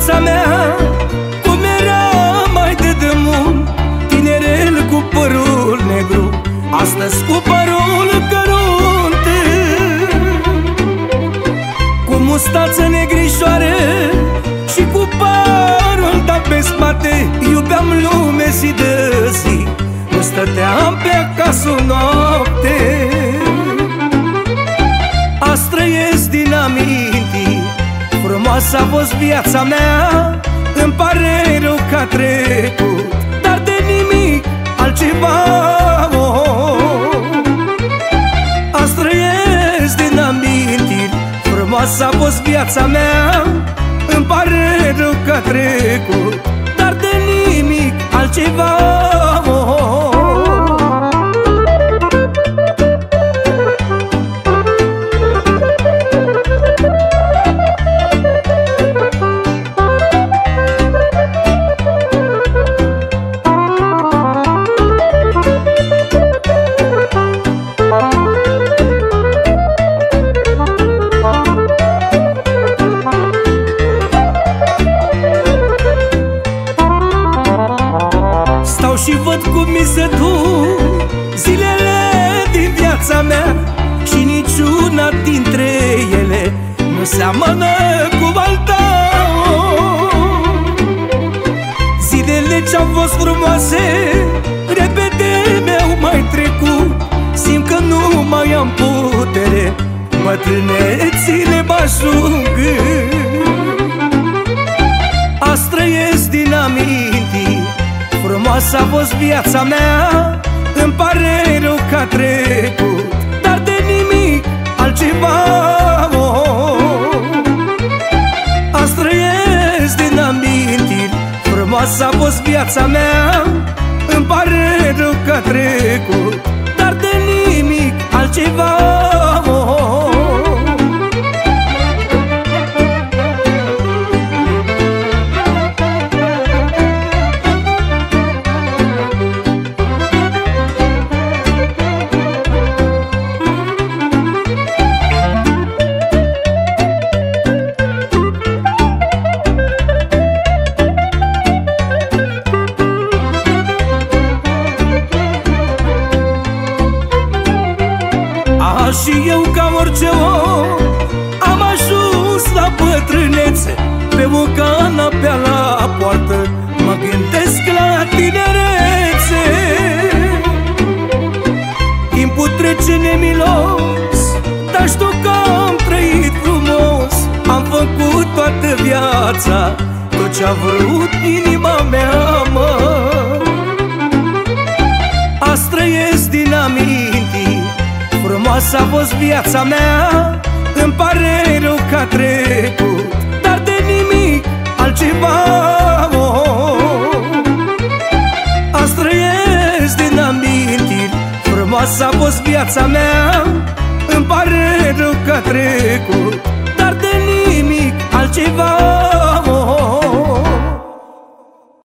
viața mea. Cum era mai de demult Tinerel cu părul negru Astăzi cu părul cărunte Cu mustață negrișoare Și cu părul dat pe spate Iubeam lume zi de zi. Nu stăteam pe acasă noapte. Frumoasă a fost viața mea. Îmi pare rău că a trecut Dar de nimic altceva oh. Azi trăiesc din amintiri. Frumoasă a fost viața mea. Îmi pare rău că a trecut și văd cum mi se duc Zilele din viața mea Și niciuna dintre ele Nu seamănă cu alta Zilele ce-au fost frumoase Repede mi-au mai trecut. Simt că nu mai am putere Bătrânețile mă ajung. Azi trăiesc din amintiri Frumoasă a fost viața mea Îmi pare rău că a trecut Dar de nimic altceva oh. Azi trăiesc din amintiri Frumoasă a fost viața mea Îmi pare rău că a trecut Dar de nimic altceva orice om. Am ajuns la bătrânețe Pe o canapea la poartă. Mă gândesc la tinerețe. Timpul trece nemilos Dar știu că am trăit frumos. Am făcut toată viața Tot ce-a vrut inima mea, Frumoasă a fost viața mea. Îmi pare rău că a trecut Dar de nimic altceva oh. Azi trăiesc din amintiri. Frumoasă a fost viața mea. Îmi pare rău că a trecut